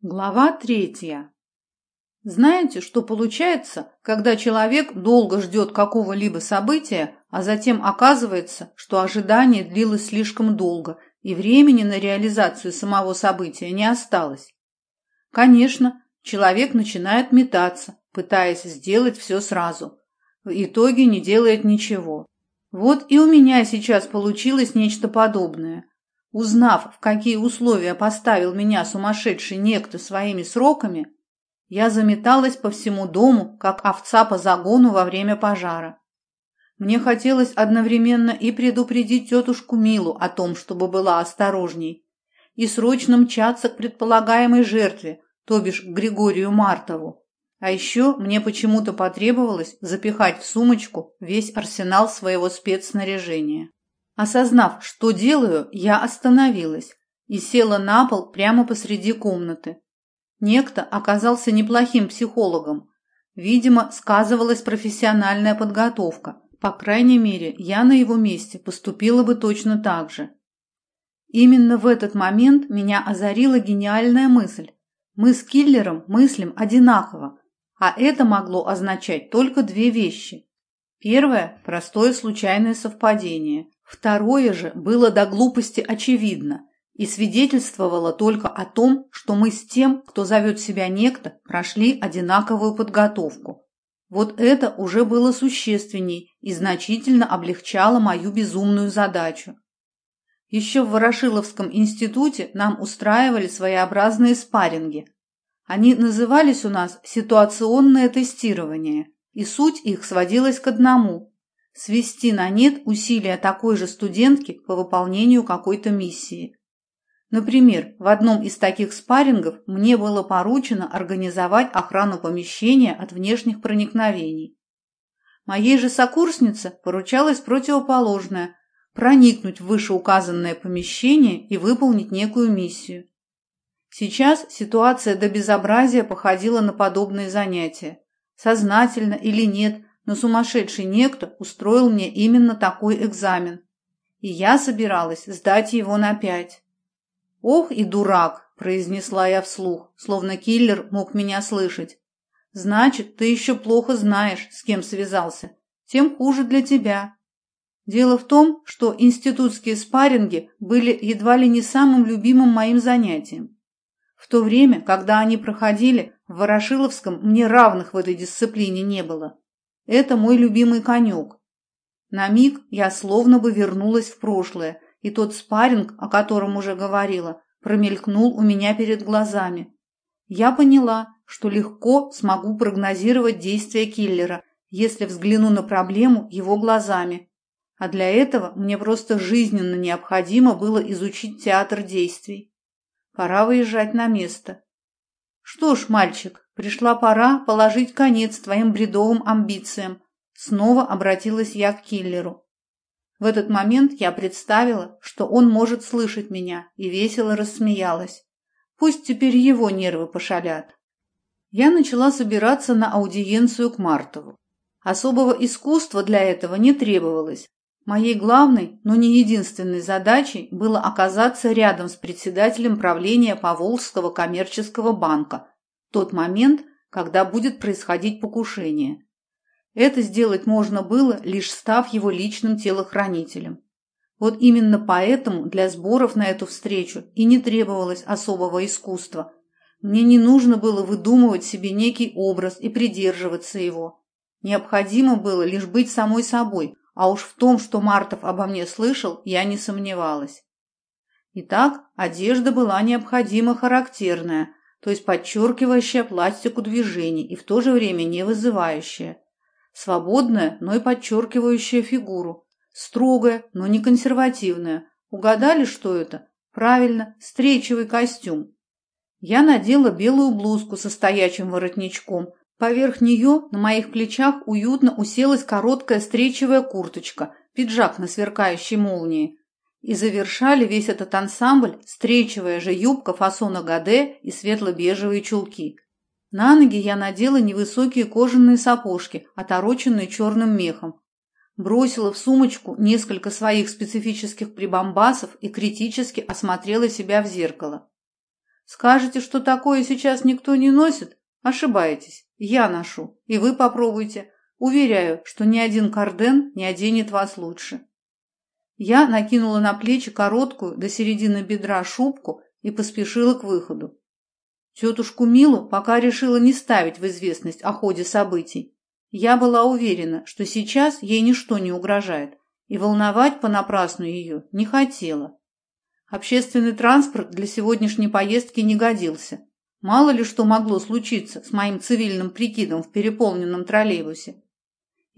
Глава третья. Знаете, что получается, когда человек долго ждет какого-либо события, а затем оказывается, что ожидание длилось слишком долго, и времени на реализацию самого события не осталось? Конечно, человек начинает метаться, пытаясь сделать все сразу. В итоге не делает ничего. Вот и у меня сейчас получилось нечто подобное. Узнав, в какие условия поставил меня сумасшедший некто своими сроками, я заметалась по всему дому, как овца по загону во время пожара. Мне хотелось одновременно и предупредить тетушку Милу о том, чтобы была осторожней, и срочно мчаться к предполагаемой жертве, то бишь к Григорию Мартову. А еще мне почему-то потребовалось запихать в сумочку весь арсенал своего спецснаряжения. Осознав, что делаю, я остановилась и села на пол прямо посреди комнаты. Некто оказался неплохим психологом. Видимо, сказывалась профессиональная подготовка. По крайней мере, я на его месте поступила бы точно так же. Именно в этот момент меня озарила гениальная мысль. Мы с киллером мыслим одинаково, а это могло означать только две вещи. Первое – простое случайное совпадение. Второе же было до глупости очевидно и свидетельствовало только о том, что мы с тем, кто зовет себя некто, прошли одинаковую подготовку. Вот это уже было существенней и значительно облегчало мою безумную задачу. Еще в Ворошиловском институте нам устраивали своеобразные спарринги. Они назывались у нас ситуационное тестирование, и суть их сводилась к одному свести на нет усилия такой же студентки по выполнению какой-то миссии. Например, в одном из таких спаррингов мне было поручено организовать охрану помещения от внешних проникновений. Моей же сокурснице поручалось противоположное – проникнуть в вышеуказанное помещение и выполнить некую миссию. Сейчас ситуация до безобразия походила на подобные занятия. Сознательно или нет, но сумасшедший некто устроил мне именно такой экзамен, и я собиралась сдать его на пять. «Ох и дурак!» – произнесла я вслух, словно киллер мог меня слышать. «Значит, ты еще плохо знаешь, с кем связался. Тем хуже для тебя». Дело в том, что институтские спарринги были едва ли не самым любимым моим занятием. В то время, когда они проходили, в Ворошиловском мне равных в этой дисциплине не было. Это мой любимый конек. На миг я словно бы вернулась в прошлое, и тот спарринг, о котором уже говорила, промелькнул у меня перед глазами. Я поняла, что легко смогу прогнозировать действия киллера, если взгляну на проблему его глазами. А для этого мне просто жизненно необходимо было изучить театр действий. Пора выезжать на место. Что ж, мальчик, Пришла пора положить конец твоим бредовым амбициям. Снова обратилась я к киллеру. В этот момент я представила, что он может слышать меня, и весело рассмеялась. Пусть теперь его нервы пошалят. Я начала собираться на аудиенцию к Мартову. Особого искусства для этого не требовалось. Моей главной, но не единственной задачей было оказаться рядом с председателем правления Поволжского коммерческого банка, тот момент, когда будет происходить покушение. Это сделать можно было, лишь став его личным телохранителем. Вот именно поэтому для сборов на эту встречу и не требовалось особого искусства. Мне не нужно было выдумывать себе некий образ и придерживаться его. Необходимо было лишь быть самой собой, а уж в том, что Мартов обо мне слышал, я не сомневалась. Итак, одежда была необходимо характерная, то есть подчеркивающая пластику движений и в то же время не вызывающая. Свободная, но и подчеркивающая фигуру. Строгая, но не консервативная. Угадали, что это? Правильно, стречевый костюм. Я надела белую блузку со стоячим воротничком. Поверх нее на моих плечах уютно уселась короткая стречевая курточка, пиджак на сверкающей молнии. И завершали весь этот ансамбль стречевая же юбка фасона гаде и светло-бежевые чулки. На ноги я надела невысокие кожаные сапожки, отороченные черным мехом. Бросила в сумочку несколько своих специфических прибамбасов и критически осмотрела себя в зеркало. Скажете, что такое сейчас никто не носит? Ошибаетесь. Я ношу. И вы попробуйте. Уверяю, что ни один карден не оденет вас лучше. Я накинула на плечи короткую до середины бедра шубку и поспешила к выходу. Тетушку Милу пока решила не ставить в известность о ходе событий. Я была уверена, что сейчас ей ничто не угрожает, и волновать понапрасну ее не хотела. Общественный транспорт для сегодняшней поездки не годился. Мало ли что могло случиться с моим цивильным прикидом в переполненном троллейбусе.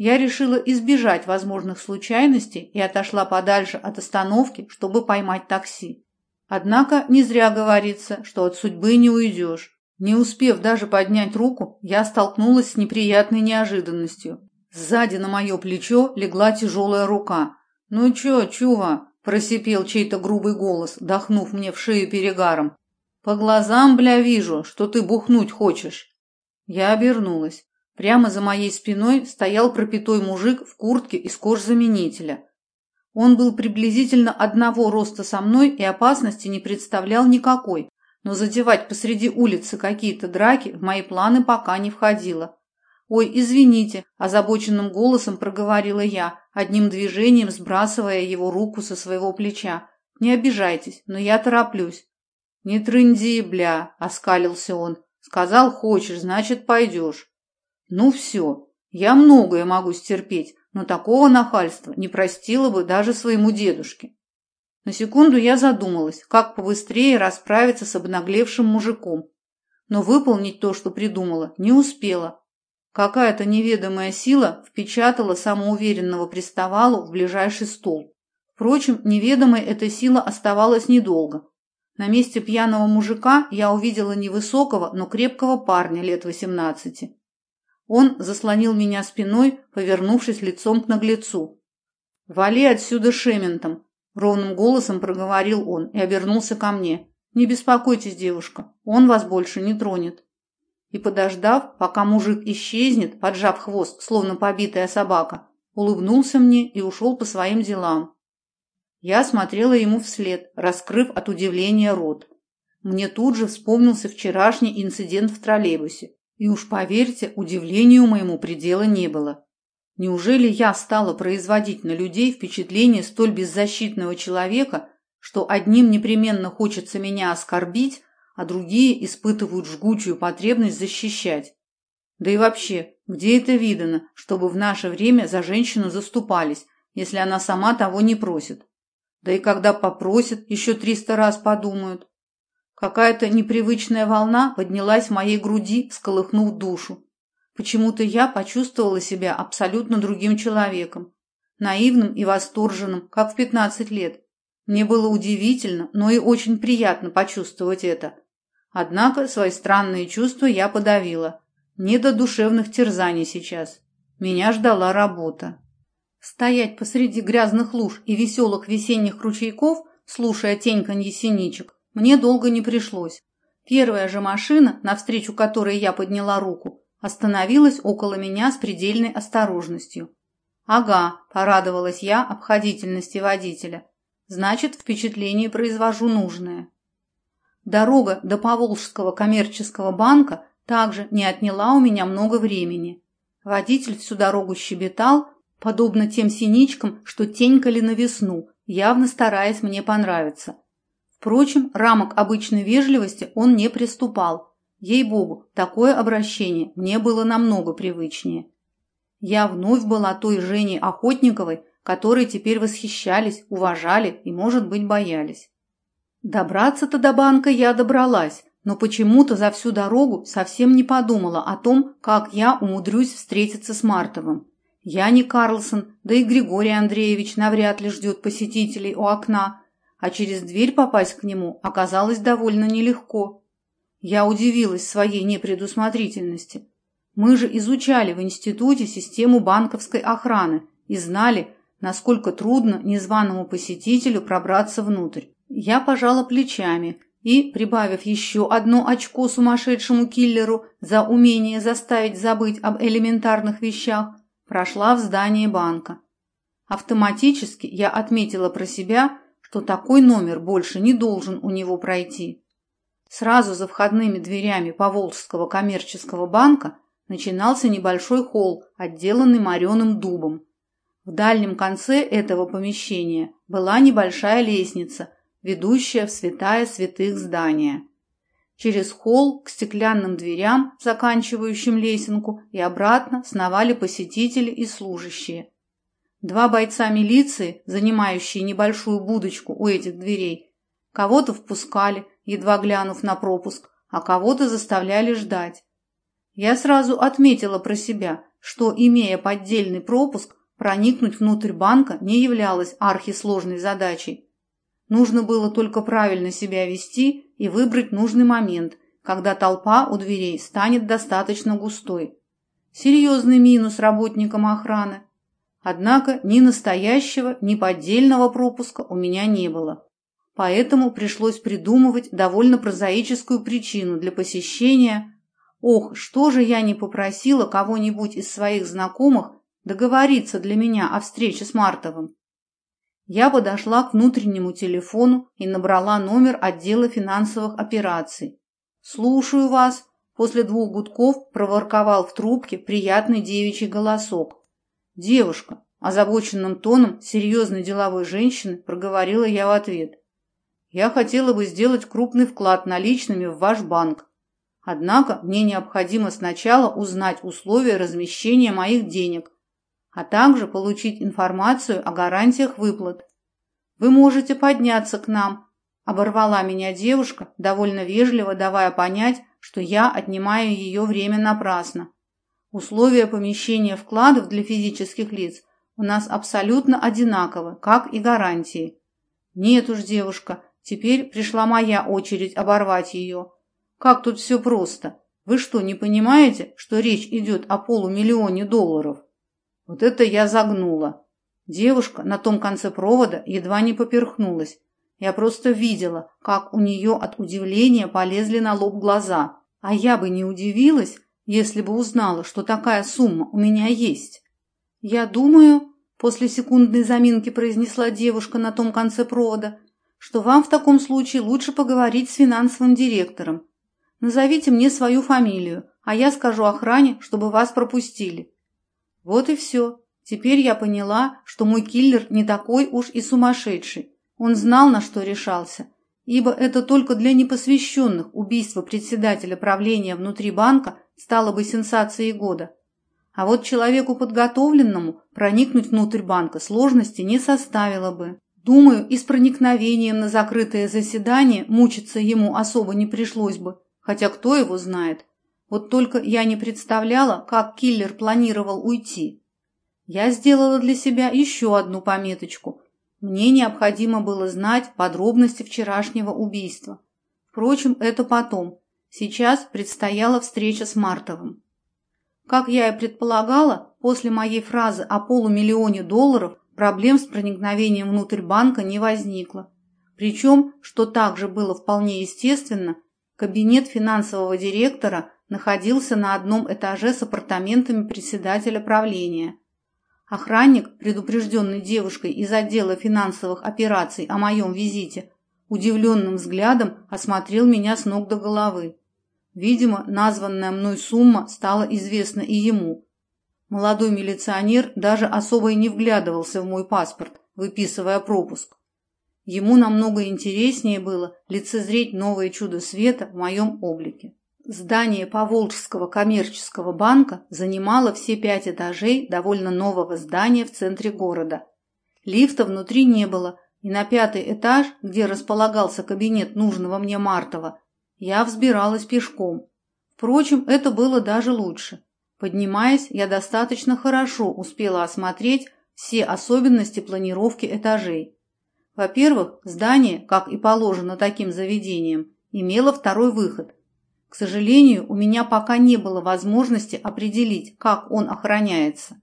Я решила избежать возможных случайностей и отошла подальше от остановки, чтобы поймать такси. Однако не зря говорится, что от судьбы не уйдешь. Не успев даже поднять руку, я столкнулась с неприятной неожиданностью. Сзади на мое плечо легла тяжелая рука. «Ну чё, чува?» просипел чей-то грубый голос, дохнув мне в шею перегаром. По глазам, бля, вижу, что ты бухнуть хочешь. Я обернулась. Прямо за моей спиной стоял пропитой мужик в куртке из кожзаменителя. Он был приблизительно одного роста со мной и опасности не представлял никакой, но затевать посреди улицы какие-то драки в мои планы пока не входило. «Ой, извините», – озабоченным голосом проговорила я, одним движением сбрасывая его руку со своего плеча. «Не обижайтесь, но я тороплюсь». «Не трынди, бля», – оскалился он. «Сказал, хочешь, значит, пойдешь». «Ну все, я многое могу стерпеть, но такого нахальства не простила бы даже своему дедушке». На секунду я задумалась, как побыстрее расправиться с обнаглевшим мужиком. Но выполнить то, что придумала, не успела. Какая-то неведомая сила впечатала самоуверенного приставалу в ближайший стол. Впрочем, неведомой эта сила оставалась недолго. На месте пьяного мужика я увидела невысокого, но крепкого парня лет восемнадцати. Он заслонил меня спиной, повернувшись лицом к наглецу. «Вали отсюда шементом!» — ровным голосом проговорил он и обернулся ко мне. «Не беспокойтесь, девушка, он вас больше не тронет» и, подождав, пока мужик исчезнет, поджав хвост, словно побитая собака, улыбнулся мне и ушел по своим делам. Я смотрела ему вслед, раскрыв от удивления рот. Мне тут же вспомнился вчерашний инцидент в троллейбусе, и уж поверьте, удивлению моему предела не было. Неужели я стала производить на людей впечатление столь беззащитного человека, что одним непременно хочется меня оскорбить, а другие испытывают жгучую потребность защищать. Да и вообще, где это видано, чтобы в наше время за женщину заступались, если она сама того не просит? Да и когда попросят, еще триста раз подумают. Какая-то непривычная волна поднялась в моей груди, сколыхнув душу. Почему-то я почувствовала себя абсолютно другим человеком, наивным и восторженным, как в пятнадцать лет. Мне было удивительно, но и очень приятно почувствовать это. Однако свои странные чувства я подавила. Не до душевных терзаний сейчас. Меня ждала работа. Стоять посреди грязных луж и веселых весенних ручейков, слушая теньканье синичек, мне долго не пришлось. Первая же машина, навстречу которой я подняла руку, остановилась около меня с предельной осторожностью. «Ага», – порадовалась я обходительности водителя. «Значит, впечатление произвожу нужное». Дорога до Поволжского коммерческого банка также не отняла у меня много времени. Водитель всю дорогу щебетал, подобно тем синичкам, что тенькали на весну, явно стараясь мне понравиться. Впрочем, рамок обычной вежливости он не приступал. Ей-богу, такое обращение мне было намного привычнее. Я вновь была той Женей Охотниковой, которой теперь восхищались, уважали и, может быть, боялись. Добраться-то до банка я добралась, но почему-то за всю дорогу совсем не подумала о том, как я умудрюсь встретиться с Мартовым. Я не Карлсон, да и Григорий Андреевич навряд ли ждет посетителей у окна, а через дверь попасть к нему оказалось довольно нелегко. Я удивилась своей непредусмотрительности. Мы же изучали в институте систему банковской охраны и знали, насколько трудно незваному посетителю пробраться внутрь. Я пожала плечами и, прибавив еще одно очко сумасшедшему киллеру за умение заставить забыть об элементарных вещах, прошла в здание банка. Автоматически я отметила про себя, что такой номер больше не должен у него пройти. Сразу за входными дверями Поволжского коммерческого банка начинался небольшой холл, отделанный мореным дубом. В дальнем конце этого помещения была небольшая лестница, ведущая в святая святых здания. Через холл к стеклянным дверям, заканчивающим лесенку, и обратно сновали посетители и служащие. Два бойца милиции, занимающие небольшую будочку у этих дверей, кого-то впускали, едва глянув на пропуск, а кого-то заставляли ждать. Я сразу отметила про себя, что, имея поддельный пропуск, проникнуть внутрь банка не являлось архисложной задачей. Нужно было только правильно себя вести и выбрать нужный момент, когда толпа у дверей станет достаточно густой. Серьезный минус работникам охраны. Однако ни настоящего, ни поддельного пропуска у меня не было. Поэтому пришлось придумывать довольно прозаическую причину для посещения. Ох, что же я не попросила кого-нибудь из своих знакомых договориться для меня о встрече с Мартовым. Я подошла к внутреннему телефону и набрала номер отдела финансовых операций. «Слушаю вас», – после двух гудков проворковал в трубке приятный девичий голосок. «Девушка», – озабоченным тоном серьезной деловой женщины проговорила я в ответ. Я хотела бы сделать крупный вклад наличными в ваш банк. Однако мне необходимо сначала узнать условия размещения моих денег, а также получить информацию о гарантиях выплат. Вы можете подняться к нам, оборвала меня девушка, довольно вежливо давая понять, что я отнимаю ее время напрасно. Условия помещения вкладов для физических лиц у нас абсолютно одинаковы, как и гарантии. Нет уж, девушка, Теперь пришла моя очередь оборвать ее. Как тут все просто. Вы что, не понимаете, что речь идет о полумиллионе долларов? Вот это я загнула. Девушка на том конце провода едва не поперхнулась. Я просто видела, как у нее от удивления полезли на лоб глаза. А я бы не удивилась, если бы узнала, что такая сумма у меня есть. Я думаю, после секундной заминки произнесла девушка на том конце провода, что вам в таком случае лучше поговорить с финансовым директором. Назовите мне свою фамилию, а я скажу охране, чтобы вас пропустили. Вот и все. Теперь я поняла, что мой киллер не такой уж и сумасшедший. Он знал, на что решался, ибо это только для непосвященных убийство председателя правления внутри банка стало бы сенсацией года. А вот человеку подготовленному проникнуть внутрь банка сложности не составило бы. Думаю, и с проникновением на закрытое заседание мучиться ему особо не пришлось бы, хотя кто его знает. Вот только я не представляла, как киллер планировал уйти. Я сделала для себя еще одну пометочку. Мне необходимо было знать подробности вчерашнего убийства. Впрочем, это потом. Сейчас предстояла встреча с Мартовым. Как я и предполагала, после моей фразы о полумиллионе долларов проблем с проникновением внутрь банка не возникло. Причем, что также было вполне естественно, кабинет финансового директора находился на одном этаже с апартаментами председателя правления. Охранник, предупрежденный девушкой из отдела финансовых операций о моем визите, удивленным взглядом осмотрел меня с ног до головы. Видимо, названная мной сумма стала известна и ему, Молодой милиционер даже особо и не вглядывался в мой паспорт, выписывая пропуск. Ему намного интереснее было лицезреть новое чудо света в моем облике. Здание Поволжского коммерческого банка занимало все пять этажей довольно нового здания в центре города. Лифта внутри не было, и на пятый этаж, где располагался кабинет нужного мне Мартова, я взбиралась пешком. Впрочем, это было даже лучше. Поднимаясь, я достаточно хорошо успела осмотреть все особенности планировки этажей. Во-первых, здание, как и положено таким заведениям, имело второй выход. К сожалению, у меня пока не было возможности определить, как он охраняется.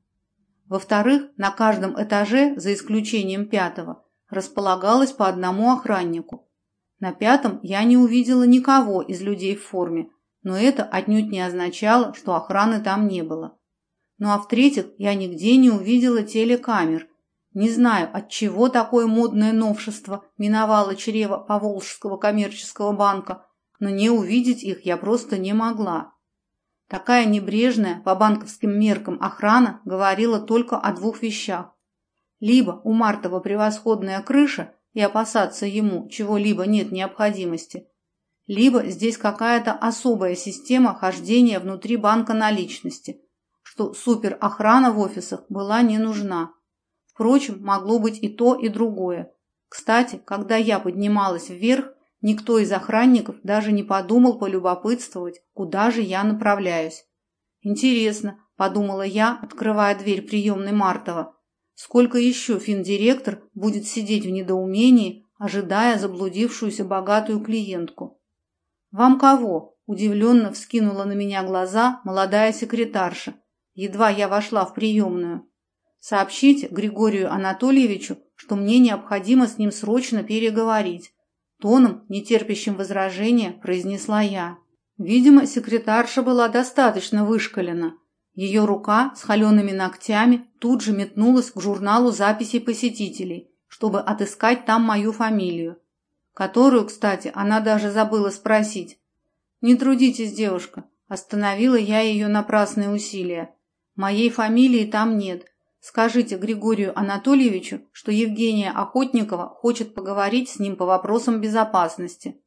Во-вторых, на каждом этаже, за исключением пятого, располагалось по одному охраннику. На пятом я не увидела никого из людей в форме, но это отнюдь не означало, что охраны там не было. Ну а в-третьих, я нигде не увидела телекамер. Не знаю, от чего такое модное новшество миновало чрево Поволжского коммерческого банка, но не увидеть их я просто не могла. Такая небрежная по банковским меркам охрана говорила только о двух вещах. Либо у Мартова превосходная крыша, и опасаться ему чего-либо нет необходимости, либо здесь какая-то особая система хождения внутри банка наличности, что суперохрана в офисах была не нужна. Впрочем, могло быть и то, и другое. Кстати, когда я поднималась вверх, никто из охранников даже не подумал полюбопытствовать, куда же я направляюсь. Интересно, подумала я, открывая дверь приемной Мартова, сколько еще финдиректор будет сидеть в недоумении, ожидая заблудившуюся богатую клиентку. «Вам кого?» – удивленно вскинула на меня глаза молодая секретарша. Едва я вошла в приемную. «Сообщите Григорию Анатольевичу, что мне необходимо с ним срочно переговорить». Тоном, нетерпящим возражения, произнесла я. Видимо, секретарша была достаточно вышкалена. Ее рука с холеными ногтями тут же метнулась к журналу записей посетителей, чтобы отыскать там мою фамилию которую, кстати, она даже забыла спросить. «Не трудитесь, девушка», – остановила я ее напрасные усилия. «Моей фамилии там нет. Скажите Григорию Анатольевичу, что Евгения Охотникова хочет поговорить с ним по вопросам безопасности».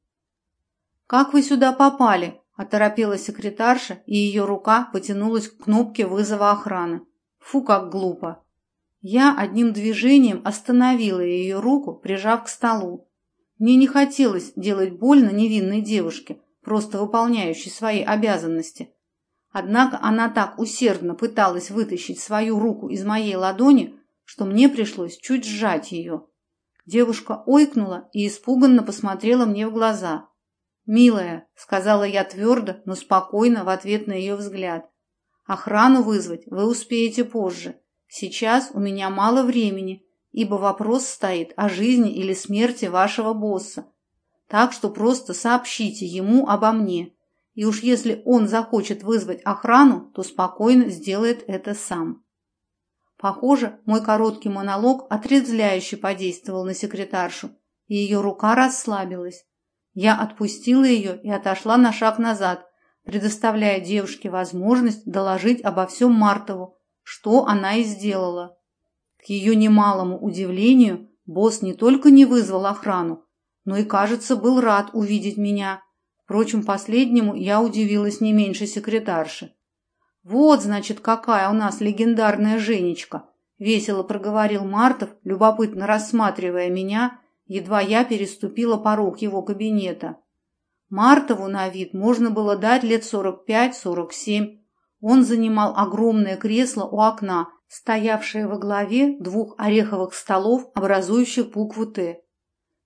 «Как вы сюда попали?» – оторопела секретарша, и ее рука потянулась к кнопке вызова охраны. Фу, как глупо. Я одним движением остановила ее руку, прижав к столу. Мне не хотелось делать больно невинной девушке, просто выполняющей свои обязанности. Однако она так усердно пыталась вытащить свою руку из моей ладони, что мне пришлось чуть сжать ее. Девушка ойкнула и испуганно посмотрела мне в глаза. «Милая», — сказала я твердо, но спокойно в ответ на ее взгляд, — «охрану вызвать вы успеете позже. Сейчас у меня мало времени, ибо вопрос стоит о жизни или смерти вашего босса. Так что просто сообщите ему обо мне, и уж если он захочет вызвать охрану, то спокойно сделает это сам. Похоже, мой короткий монолог отрезвляюще подействовал на секретаршу, и ее рука расслабилась. Я отпустила ее и отошла на шаг назад, предоставляя девушке возможность доложить обо всем Мартову, что она и сделала. К ее немалому удивлению, босс не только не вызвал охрану, но и, кажется, был рад увидеть меня. Впрочем, последнему я удивилась не меньше секретарши. «Вот, значит, какая у нас легендарная Женечка!» — весело проговорил Мартов, любопытно рассматривая меня, едва я переступила порог его кабинета. Мартову на вид можно было дать лет сорок пять-сорок семь. Он занимал огромное кресло у окна, стоявшее во главе двух ореховых столов, образующих букву «Т».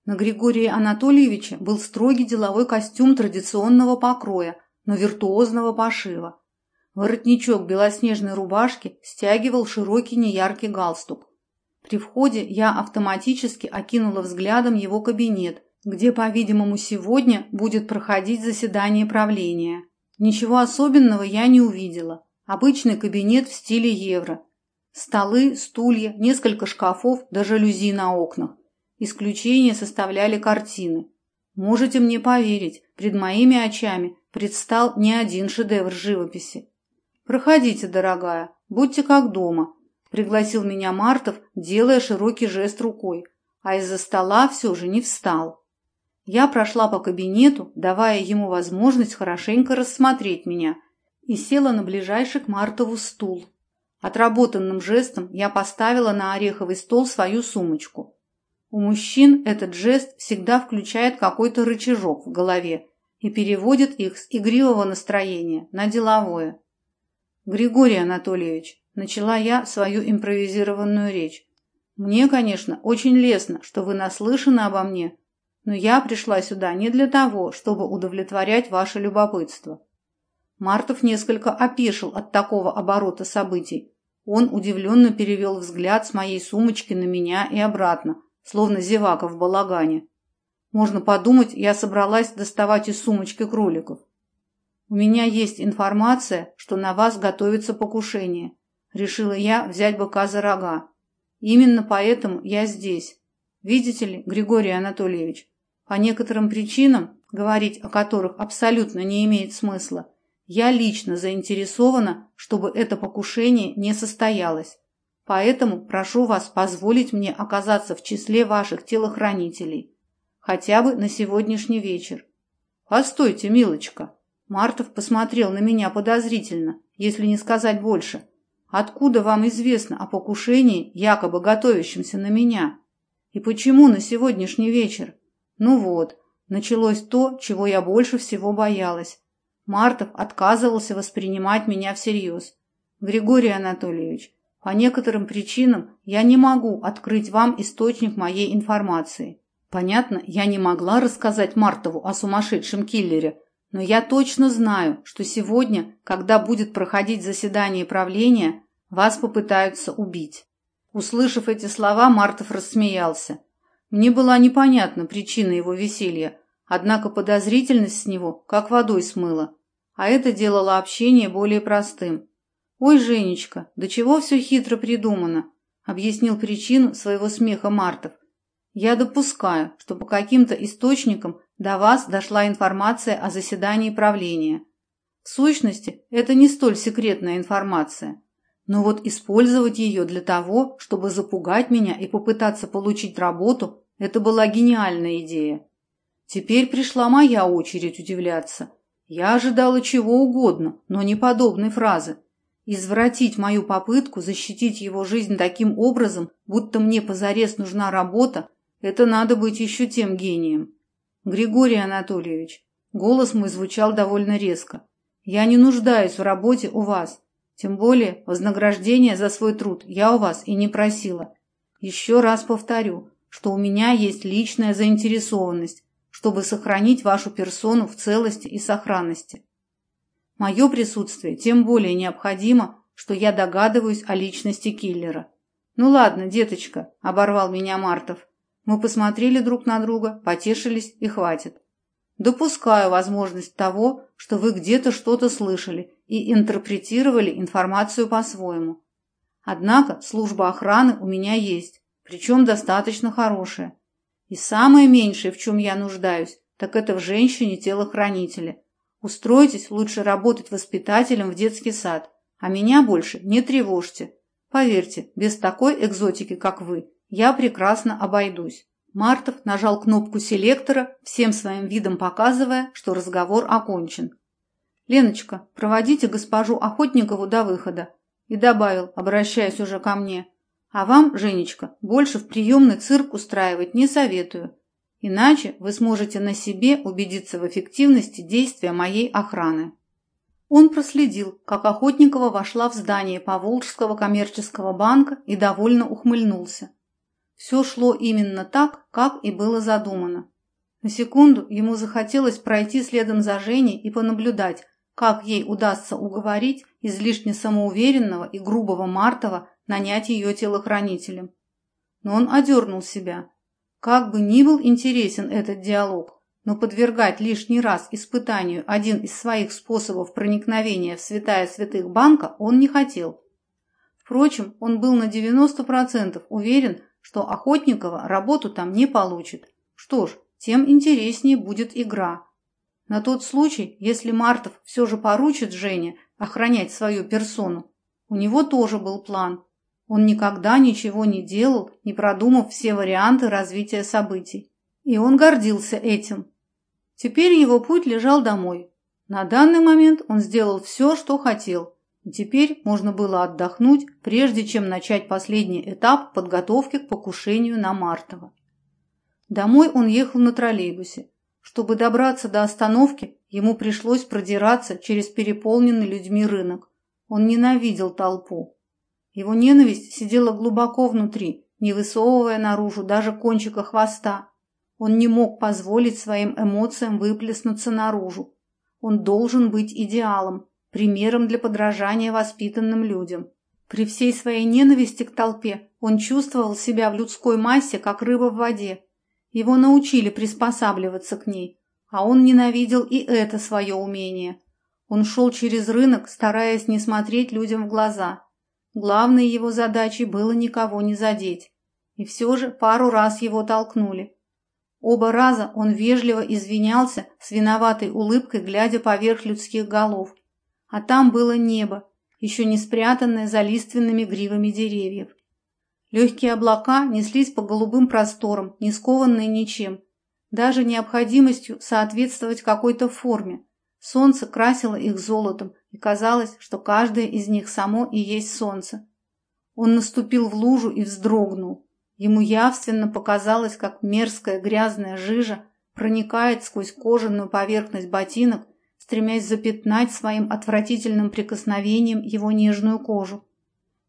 На Григории Анатольевиче был строгий деловой костюм традиционного покроя, но виртуозного пошива. Воротничок белоснежной рубашки стягивал широкий неяркий галстук. При входе я автоматически окинула взглядом его кабинет, где, по-видимому, сегодня будет проходить заседание правления. Ничего особенного я не увидела. Обычный кабинет в стиле евро, Столы, стулья, несколько шкафов да жалюзи на окнах. Исключение составляли картины. Можете мне поверить, пред моими очами предстал не один шедевр живописи. «Проходите, дорогая, будьте как дома», – пригласил меня Мартов, делая широкий жест рукой, а из-за стола все же не встал. Я прошла по кабинету, давая ему возможность хорошенько рассмотреть меня, и села на ближайший к Мартову стул. Отработанным жестом я поставила на ореховый стол свою сумочку. У мужчин этот жест всегда включает какой-то рычажок в голове и переводит их с игривого настроения на деловое. Григорий Анатольевич, начала я свою импровизированную речь. Мне, конечно, очень лестно, что вы наслышаны обо мне, но я пришла сюда не для того, чтобы удовлетворять ваше любопытство. Мартов несколько опешил от такого оборота событий, он удивленно перевел взгляд с моей сумочки на меня и обратно, словно зевака в балагане. Можно подумать, я собралась доставать из сумочки кроликов. У меня есть информация, что на вас готовится покушение. Решила я взять быка за рога. Именно поэтому я здесь. Видите ли, Григорий Анатольевич, по некоторым причинам говорить о которых абсолютно не имеет смысла, я лично заинтересована, чтобы это покушение не состоялось. Поэтому прошу вас позволить мне оказаться в числе ваших телохранителей. Хотя бы на сегодняшний вечер. Постойте, милочка. Мартов посмотрел на меня подозрительно, если не сказать больше. Откуда вам известно о покушении, якобы готовящемся на меня? И почему на сегодняшний вечер? Ну вот, началось то, чего я больше всего боялась. Мартов отказывался воспринимать меня всерьез. Григорий Анатольевич, по некоторым причинам я не могу открыть вам источник моей информации. Понятно, я не могла рассказать Мартову о сумасшедшем киллере, но я точно знаю, что сегодня, когда будет проходить заседание правления, вас попытаются убить. Услышав эти слова, Мартов рассмеялся. Мне была непонятна причина его веселья, однако подозрительность с него как водой смыла, а это делало общение более простым. «Ой, Женечка, до чего все хитро придумано», — объяснил причину своего смеха Мартов. «Я допускаю, что по каким-то источникам до вас дошла информация о заседании правления. В сущности, это не столь секретная информация. Но вот использовать ее для того, чтобы запугать меня и попытаться получить работу, это была гениальная идея. Теперь пришла моя очередь удивляться. Я ожидала чего угодно, но не подобной фразы. Извратить мою попытку защитить его жизнь таким образом, будто мне позарез нужна работа, это надо быть еще тем гением. Григорий Анатольевич, голос мой звучал довольно резко. Я не нуждаюсь в работе у вас. Тем более вознаграждение за свой труд я у вас и не просила. Еще раз повторю, что у меня есть личная заинтересованность, чтобы сохранить вашу персону в целости и сохранности. Мое присутствие тем более необходимо, что я догадываюсь о личности киллера. Ну ладно, деточка, оборвал меня Мартов. Мы посмотрели друг на друга, потешились и хватит. Допускаю возможность того, что вы где-то что-то слышали и интерпретировали информацию по-своему. Однако служба охраны у меня есть, причем достаточно хорошая. И самое меньшее, в чем я нуждаюсь, так это в женщине-телохранителе, Устройтесь лучше работать воспитателем в детский сад, а меня больше не тревожьте. Поверьте, без такой экзотики, как вы, я прекрасно обойдусь. Мартов нажал кнопку селектора, всем своим видом показывая, что разговор окончен. «Леночка, проводите госпожу Охотникову до выхода», и добавил, обращаясь уже ко мне, «А вам, Женечка, больше в приемный цирк устраивать не советую. Иначе вы сможете на себе убедиться в эффективности действия моей охраны. Он проследил, как Охотникова вошла в здание Поволжского коммерческого банка и довольно ухмыльнулся. Все шло именно так, как и было задумано. На секунду ему захотелось пройти следом за Женей и понаблюдать, как ей удастся уговорить излишне самоуверенного и грубого Мартова нанять ее телохранителем. Но он одернул себя. Как бы ни был интересен этот диалог, но подвергать лишний раз испытанию один из своих способов проникновения в святая святых банка он не хотел. Впрочем, он был на 90% уверен, что Охотникова работу там не получит. Что ж, тем интереснее будет игра. На тот случай, если Мартов все же поручит Жене охранять свою персону, у него тоже был план – он никогда ничего не делал, не продумав все варианты развития событий. И он гордился этим. Теперь его путь лежал домой. На данный момент он сделал все, что хотел. Теперь можно было отдохнуть, прежде чем начать последний этап подготовки к покушению на Мартова. Домой он ехал на троллейбусе. Чтобы добраться до остановки, ему пришлось продираться через переполненный людьми рынок. Он ненавидел толпу. Его ненависть сидела глубоко внутри, не высовывая наружу даже кончика хвоста. Он не мог позволить своим эмоциям выплеснуться наружу. Он должен быть идеалом, примером для подражания воспитанным людям. При всей своей ненависти к толпе он чувствовал себя в людской массе, как рыба в воде. Его научили приспосабливаться к ней, а он ненавидел и это свое умение. Он шел через рынок, стараясь не смотреть людям в глаза, Главной его задачей было никого не задеть. И все же пару раз его толкнули. Оба раза он вежливо извинялся с виноватой улыбкой, глядя поверх людских голов. А там было небо, еще не спрятанное за лиственными гривами деревьев. Легкие облака неслись по голубым просторам, не скованные ничем, даже необходимостью соответствовать какой-то форме. Солнце красило их золотом, и казалось, что каждое из них само и есть солнце. Он наступил в лужу и вздрогнул. Ему явственно показалось, как мерзкая грязная жижа проникает сквозь кожаную поверхность ботинок, стремясь запятнать своим отвратительным прикосновением его нежную кожу.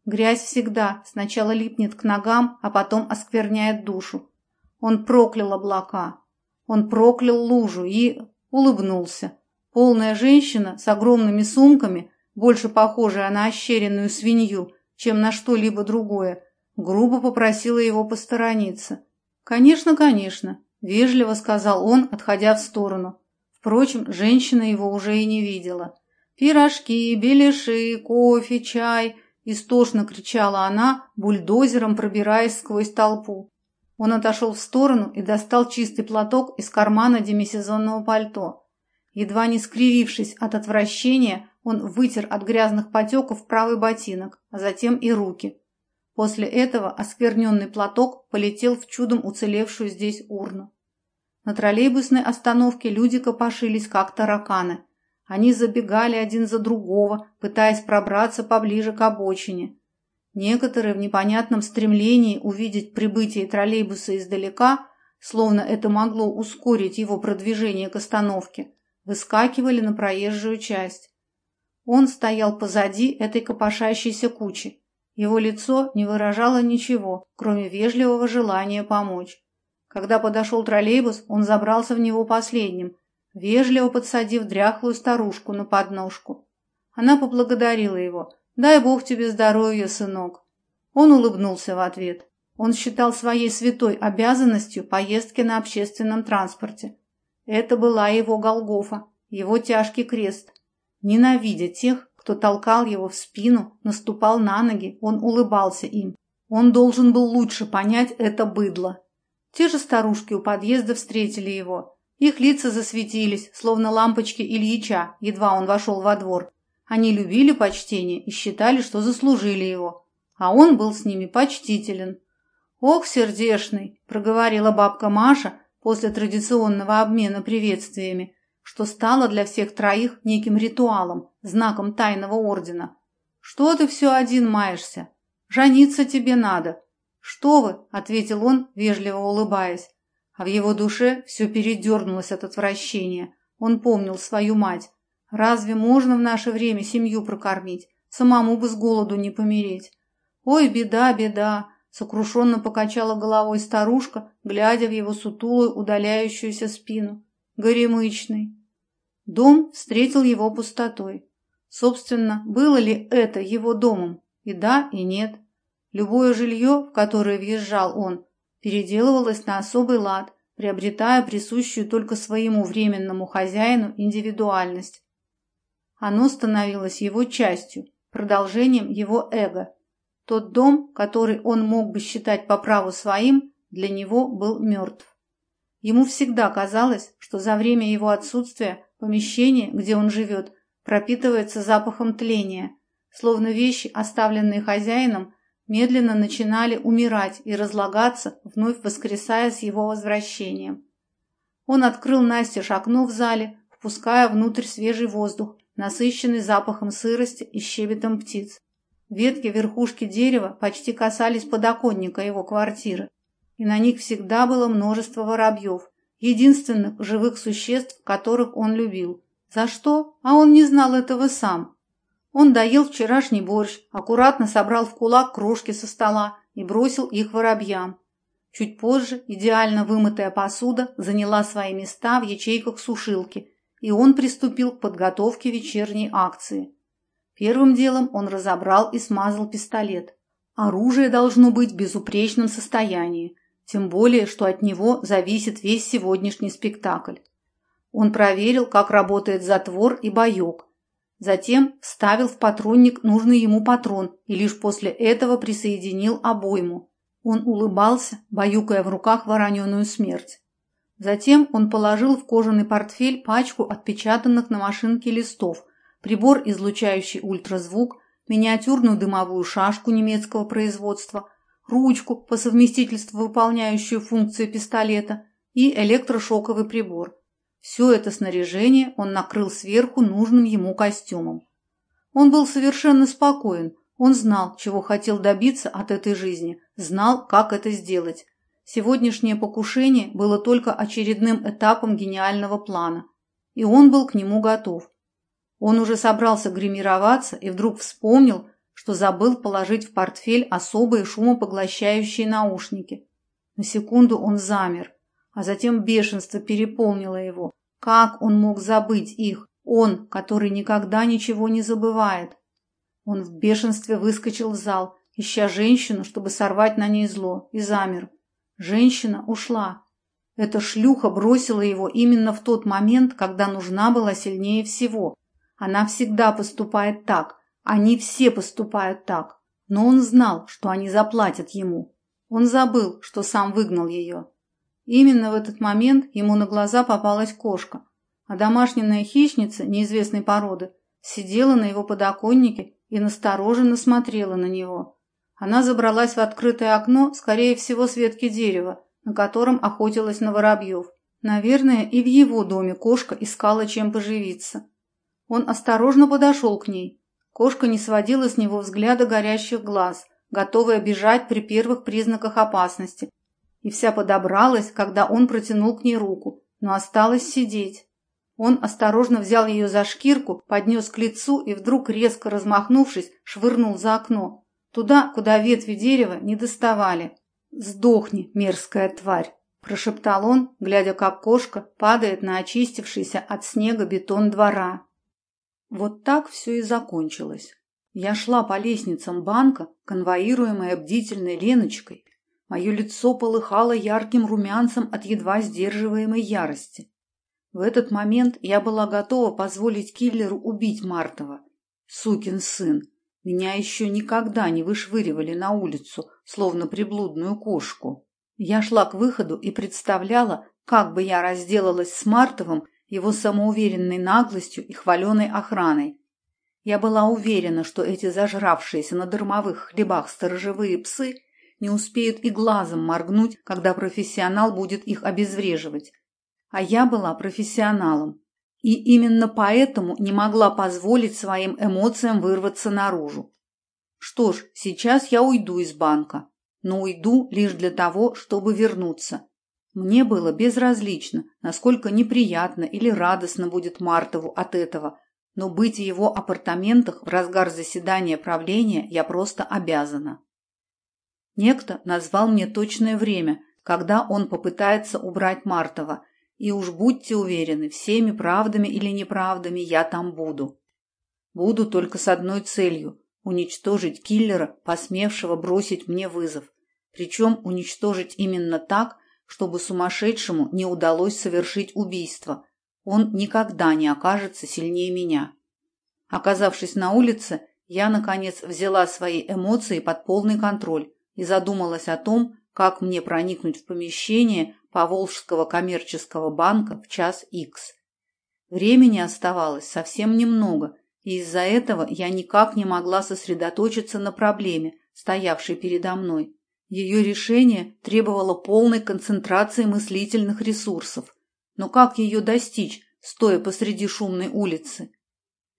Грязь всегда сначала липнет к ногам, а потом оскверняет душу. Он проклял облака. Он проклял лужу и улыбнулся. Полная женщина с огромными сумками, больше похожая на ощеренную свинью, чем на что-либо другое, грубо попросила его посторониться. «Конечно, конечно», — вежливо сказал он, отходя в сторону. Впрочем, женщина его уже и не видела. «Пирожки, беляши, кофе, чай», — истошно кричала она, бульдозером пробираясь сквозь толпу. Он отошел в сторону и достал чистый платок из кармана демисезонного пальто. Едва не скривившись от отвращения, он вытер от грязных потеков правый ботинок, а затем и руки. После этого оскверненный платок полетел в чудом уцелевшую здесь урну. На троллейбусной остановке люди копошились, как тараканы. Они забегали один за другого, пытаясь пробраться поближе к обочине. Некоторые в непонятном стремлении увидеть прибытие троллейбуса издалека, словно это могло ускорить его продвижение к остановке, выскакивали на проезжую часть. Он стоял позади этой копошащейся кучи. Его лицо не выражало ничего, кроме вежливого желания помочь. Когда подошел троллейбус, он забрался в него последним, вежливо подсадив дряхлую старушку на подножку. Она поблагодарила его. «Дай Бог тебе здоровья, сынок!» Он улыбнулся в ответ. Он считал своей святой обязанностью поездки на общественном транспорте. Это была его Голгофа, его тяжкий крест. Ненавидя тех, кто толкал его в спину, наступал на ноги, он улыбался им. Он должен был лучше понять это быдло. Те же старушки у подъезда встретили его. Их лица засветились, словно лампочки Ильича, едва он вошел во двор. Они любили почтение и считали, что заслужили его. А он был с ними почтителен. «Ох, сердешный!» – проговорила бабка Маша после традиционного обмена приветствиями что стало для всех троих неким ритуалом, знаком тайного ордена. «Что ты все один маешься? Жениться тебе надо». «Что вы?» – ответил он, вежливо улыбаясь. А в его душе все передернулось от отвращения. Он помнил свою мать. «Разве можно в наше время семью прокормить? Самому бы с голоду не помереть». «Ой, беда, беда!» – сокрушенно покачала головой старушка, глядя в его сутулую удаляющуюся спину. «Горемычный!» Дом встретил его пустотой. Собственно, было ли это его домом? И да, и нет. Любое жилье, в которое въезжал он, переделывалось на особый лад, приобретая присущую только своему временному хозяину индивидуальность. Оно становилось его частью, продолжением его эго. Тот дом, который он мог бы считать по праву своим, для него был мертв. Ему всегда казалось, что за время его отсутствия Помещение, где он живет, пропитывается запахом тления, словно вещи, оставленные хозяином, медленно начинали умирать и разлагаться, вновь воскресая с его возвращением. Он открыл настежь окно в зале, впуская внутрь свежий воздух, насыщенный запахом сырости и щебетом птиц. Ветки верхушки дерева почти касались подоконника его квартиры, и на них всегда было множество воробьев, единственных живых существ, которых он любил. За что? А он не знал этого сам. Он доел вчерашний борщ, аккуратно собрал в кулак крошки со стола и бросил их воробьям. Чуть позже идеально вымытая посуда заняла свои места в ячейках сушилки, и он приступил к подготовке вечерней акции. Первым делом он разобрал и смазал пистолет. Оружие должно быть в безупречном состоянии, тем более, что от него зависит весь сегодняшний спектакль. Он проверил, как работает затвор и боек. Затем вставил в патронник нужный ему патрон и лишь после этого присоединил обойму. Он улыбался, баюкая в руках вороненую смерть. Затем он положил в кожаный портфель пачку отпечатанных на машинке листов, прибор, излучающий ультразвук, миниатюрную дымовую шашку немецкого производства, ручку, по совместительству выполняющую функцию пистолета, и электрошоковый прибор. Все это снаряжение он накрыл сверху нужным ему костюмом. Он был совершенно спокоен, он знал, чего хотел добиться от этой жизни, знал, как это сделать. Сегодняшнее покушение было только очередным этапом гениального плана, и он был к нему готов. Он уже собрался гримироваться и вдруг вспомнил, что забыл положить в портфель особые шумопоглощающие наушники. На секунду он замер, а затем бешенство переполнило его. Как он мог забыть их? Он, который никогда ничего не забывает. Он в бешенстве выскочил в зал, ища женщину, чтобы сорвать на ней зло, и замер. Женщина ушла. Эта шлюха бросила его именно в тот момент, когда нужна была сильнее всего. Она всегда поступает так. Они все поступают так. Но он знал, что они заплатят ему. Он забыл, что сам выгнал ее. Именно в этот момент ему на глаза попалась кошка, а домашняя хищница неизвестной породы сидела на его подоконнике и настороженно смотрела на него. Она забралась в открытое окно, скорее всего, с ветки дерева, на котором охотилась на воробьев. Наверное, и в его доме кошка искала чем поживиться. Он осторожно подошел к ней. Кошка не сводила с него взгляда горящих глаз, готовая бежать при первых признаках опасности, и вся подобралась, когда он протянул к ней руку, но осталась сидеть. Он осторожно взял ее за шкирку, поднес к лицу и вдруг, резко размахнувшись, швырнул за окно, туда, куда ветви дерева не доставали. «Сдохни, мерзкая тварь!» – прошептал он, глядя, как кошка падает на очистившийся от снега бетон двора. Вот так все и закончилось. Я шла по лестницам банка, конвоируемая бдительной Леночкой. Мое лицо полыхало ярким румянцем от едва сдерживаемой ярости. В этот момент я была готова позволить киллеру убить Мартова. Сукин сын. Меня еще никогда не вышвыривали на улицу, словно приблудную кошку. Я шла к выходу и представляла, как бы я разделалась с Мартовым его самоуверенной наглостью и хваленой охраной. Я была уверена, что эти зажравшиеся на дармовых хлебах сторожевые псы не успеют и глазом моргнуть, когда профессионал будет их обезвреживать. А я была профессионалом. И именно поэтому не могла позволить своим эмоциям вырваться наружу. Что ж, сейчас я уйду из банка, но уйду лишь для того, чтобы вернуться. Мне было безразлично, насколько неприятно или радостно будет Мартову от этого, но быть в его апартаментах в разгар заседания правления я просто обязана. Некто назвал мне точное время, когда он попытается убрать Мартова, и уж будьте уверены, всеми правдами или неправдами я там буду. Буду только с одной целью – уничтожить киллера, посмевшего бросить мне вызов. Причем уничтожить именно так, чтобы сумасшедшему не удалось совершить убийство. Он никогда не окажется сильнее меня. Оказавшись на улице, я, наконец, взяла свои эмоции под полный контроль и задумалась о том, как мне проникнуть в помещение Поволжского коммерческого банка в час икс. Времени оставалось совсем немного, и из-за этого я никак не могла сосредоточиться на проблеме, стоявшей передо мной. Ее решение требовало полной концентрации мыслительных ресурсов. Но как ее достичь, стоя посреди шумной улицы?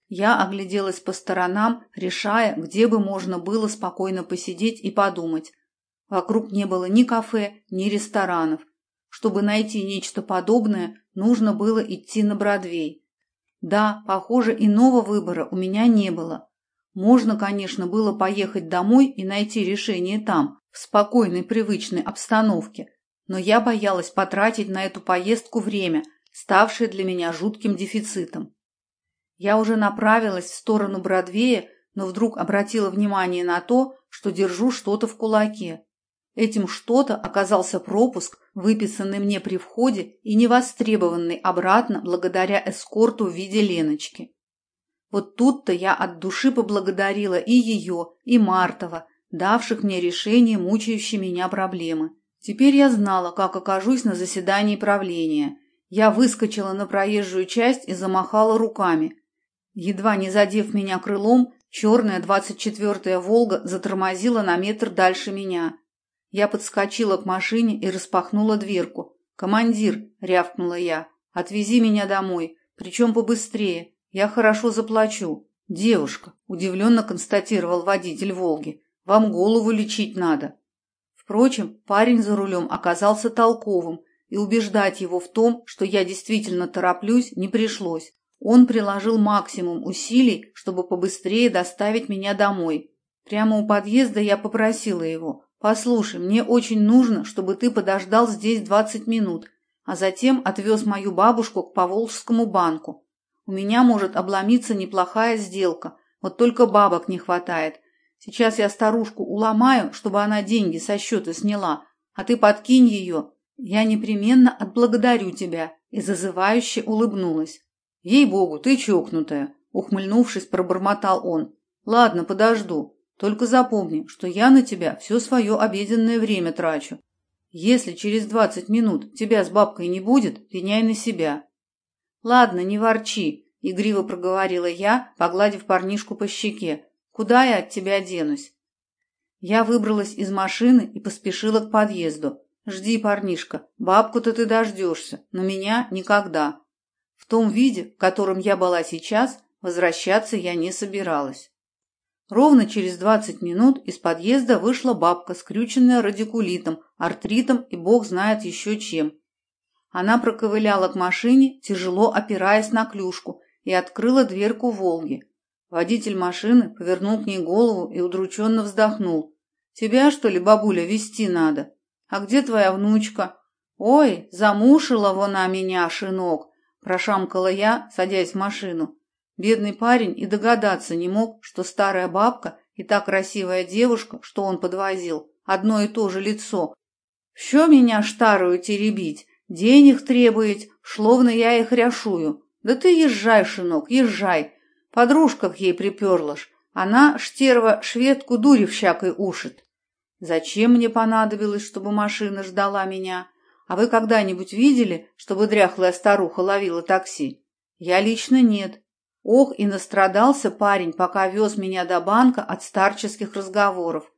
Я огляделась по сторонам, решая, где бы можно было спокойно посидеть и подумать. Вокруг не было ни кафе, ни ресторанов. Чтобы найти нечто подобное, нужно было идти на Бродвей. Да, похоже, иного выбора у меня не было. Можно, конечно, было поехать домой и найти решение там, в спокойной, привычной обстановке, но я боялась потратить на эту поездку время, ставшее для меня жутким дефицитом. Я уже направилась в сторону Бродвея, но вдруг обратила внимание на то, что держу что-то в кулаке. Этим что-то оказался пропуск, выписанный мне при входе и не востребованный обратно благодаря эскорту в виде Леночки. Вот тут-то я от души поблагодарила и ее, и Мартова, давших мне решение мучающей меня проблемы. Теперь я знала, как окажусь на заседании правления. Я выскочила на проезжую часть и замахала руками. Едва не задев меня крылом, черная двадцать четвертая «Волга» затормозила на метр дальше меня. Я подскочила к машине и распахнула дверку. «Командир!» — рявкнула я. «Отвези меня домой, причем побыстрее. Я хорошо заплачу». «Девушка», — удивленно констатировал водитель «Волги», — «вам голову лечить надо». Впрочем, парень за рулем оказался толковым, и убеждать его в том, что я действительно тороплюсь, не пришлось. Он приложил максимум усилий, чтобы побыстрее доставить меня домой. Прямо у подъезда я попросила его, «Послушай, мне очень нужно, чтобы ты подождал здесь двадцать минут, а затем отвез мою бабушку к Поволжскому банку. У меня может обломиться неплохая сделка, вот только бабок не хватает. Сейчас я старушку уломаю, чтобы она деньги со счета сняла, а ты подкинь ее. Я непременно отблагодарю тебя, и зазывающе улыбнулась. Ей-богу, ты чокнутая, ухмыльнувшись, пробормотал он. Ладно, подожду. Только запомни, что я на тебя все свое обеденное время трачу. Если через двадцать минут тебя с бабкой не будет, пеняй на себя. Ладно, не ворчи, игриво проговорила я, погладив парнишку по щеке. Куда я от тебя денусь? Я выбралась из машины и поспешила к подъезду. Жди, парнишка, бабку-то ты дождешься, но меня никогда. Том виде, в котором я была сейчас, возвращаться я не собиралась. Ровно через двадцать минут из подъезда вышла бабка, скрюченная радикулитом, артритом и бог знает еще чем. Она проковыляла к машине, тяжело опираясь на клюшку, и открыла дверку «Волги». Водитель машины повернул к ней голову и удрученно вздохнул. «Тебя, что ли, бабуля, вести надо? А где твоя внучка?» «Ой, замушила вона меня, шинок!» – прошамкала я, садясь в машину. Бедный парень и догадаться не мог, что старая бабка и та красивая девушка, что он подвозил, одно и то же лицо. «Що меня старую теребить? Денег требует, словно я их ряшую. Да ты езжай, шинок, езжай. Подружка к ей приперлась. Она, штерва, шведку дури всякой ушит. Зачем мне понадобилось, чтобы машина ждала меня? А вы когда-нибудь видели, чтобы дряхлая старуха ловила такси? Я лично нет. Ох, и настрадался парень, пока вез меня до банка от старческих разговоров.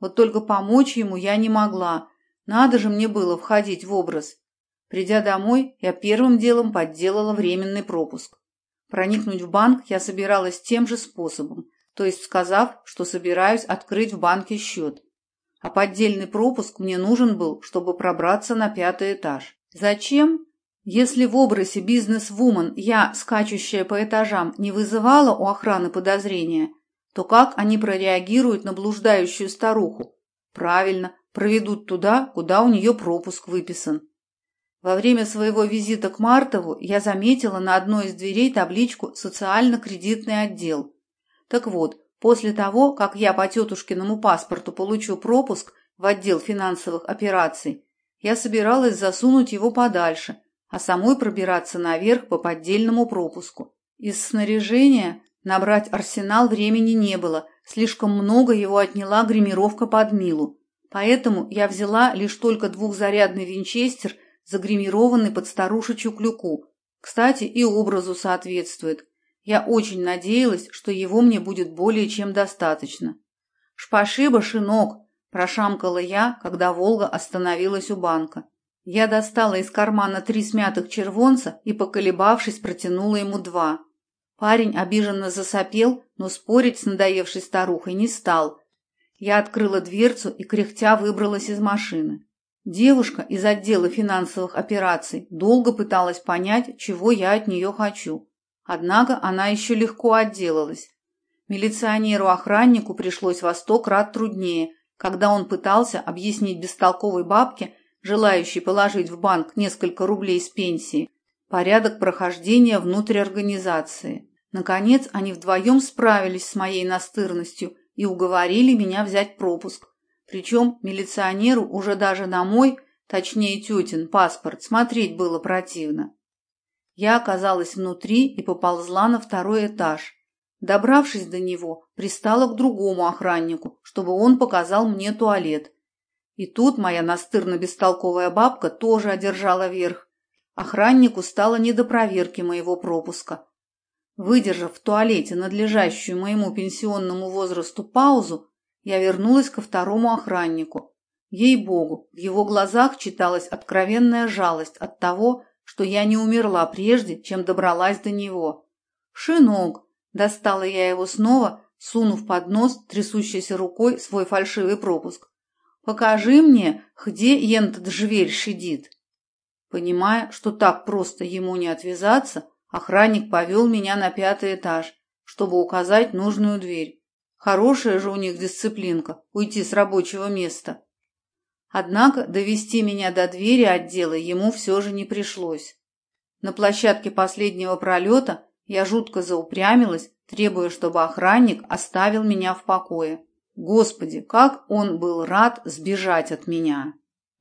Вот только помочь ему я не могла. Надо же мне было входить в образ. Придя домой, я первым делом подделала временный пропуск. Проникнуть в банк я собиралась тем же способом, то есть сказав, что собираюсь открыть в банке счет. А поддельный пропуск мне нужен был, чтобы пробраться на пятый этаж. Зачем? Если в образе бизнес-вумен я, скачущая по этажам, не вызывала у охраны подозрения, то как они прореагируют на блуждающую старуху? Правильно, проведут туда, куда у нее пропуск выписан. Во время своего визита к Мартову я заметила на одной из дверей табличку «Социально-кредитный отдел». Так вот, после того, как я по тетушкиному паспорту получу пропуск в отдел финансовых операций, я собиралась засунуть его подальше, а самой пробираться наверх по поддельному пропуску. Из снаряжения набрать арсенал времени не было, слишком много его отняла гримировка под Милу. Поэтому я взяла лишь только двухзарядный винчестер – загримированный под старушечью клюку. Кстати, и образу соответствует. Я очень надеялась, что его мне будет более чем достаточно. «Шпашиба, шинок!» – прошамкала я, когда «Волга» остановилась у банка. Я достала из кармана три смятых червонца и, поколебавшись, протянула ему два. Парень обиженно засопел, но спорить с надоевшей старухой не стал. Я открыла дверцу и, кряхтя, выбралась из машины. Девушка из отдела финансовых операций долго пыталась понять, чего я от нее хочу. Однако она еще легко отделалась. Милиционеру-охраннику пришлось во сто крат труднее, когда он пытался объяснить бестолковой бабке, желающей положить в банк несколько рублей с пенсии, порядок прохождения внутрь организации. Наконец, они вдвоем справились с моей настырностью и уговорили меня взять пропуск. Причем милиционеру уже даже на мой, точнее тетин, паспорт смотреть было противно. Я оказалась внутри и поползла на второй этаж. Добравшись до него, пристала к другому охраннику, чтобы он показал мне туалет. И тут моя настырно-бестолковая бабка тоже одержала верх. Охраннику стало не до проверки моего пропуска. Выдержав в туалете надлежащую моему пенсионному возрасту паузу, я вернулась ко второму охраннику. Ей-богу, в его глазах читалась откровенная жалость от того, что я не умерла прежде, чем добралась до него. «Шинок!» – достала я его снова, сунув под нос трясущейся рукой свой фальшивый пропуск. «Покажи мне, где ентот жверь щадит». Понимая, что так просто ему не отвязаться, охранник повел меня на пятый этаж, чтобы указать нужную дверь. Хорошая же у них дисциплинка – уйти с рабочего места. Однако довести меня до двери отдела ему все же не пришлось. На площадке последнего пролета я жутко заупрямилась, требуя, чтобы охранник оставил меня в покое. Господи, как он был рад сбежать от меня!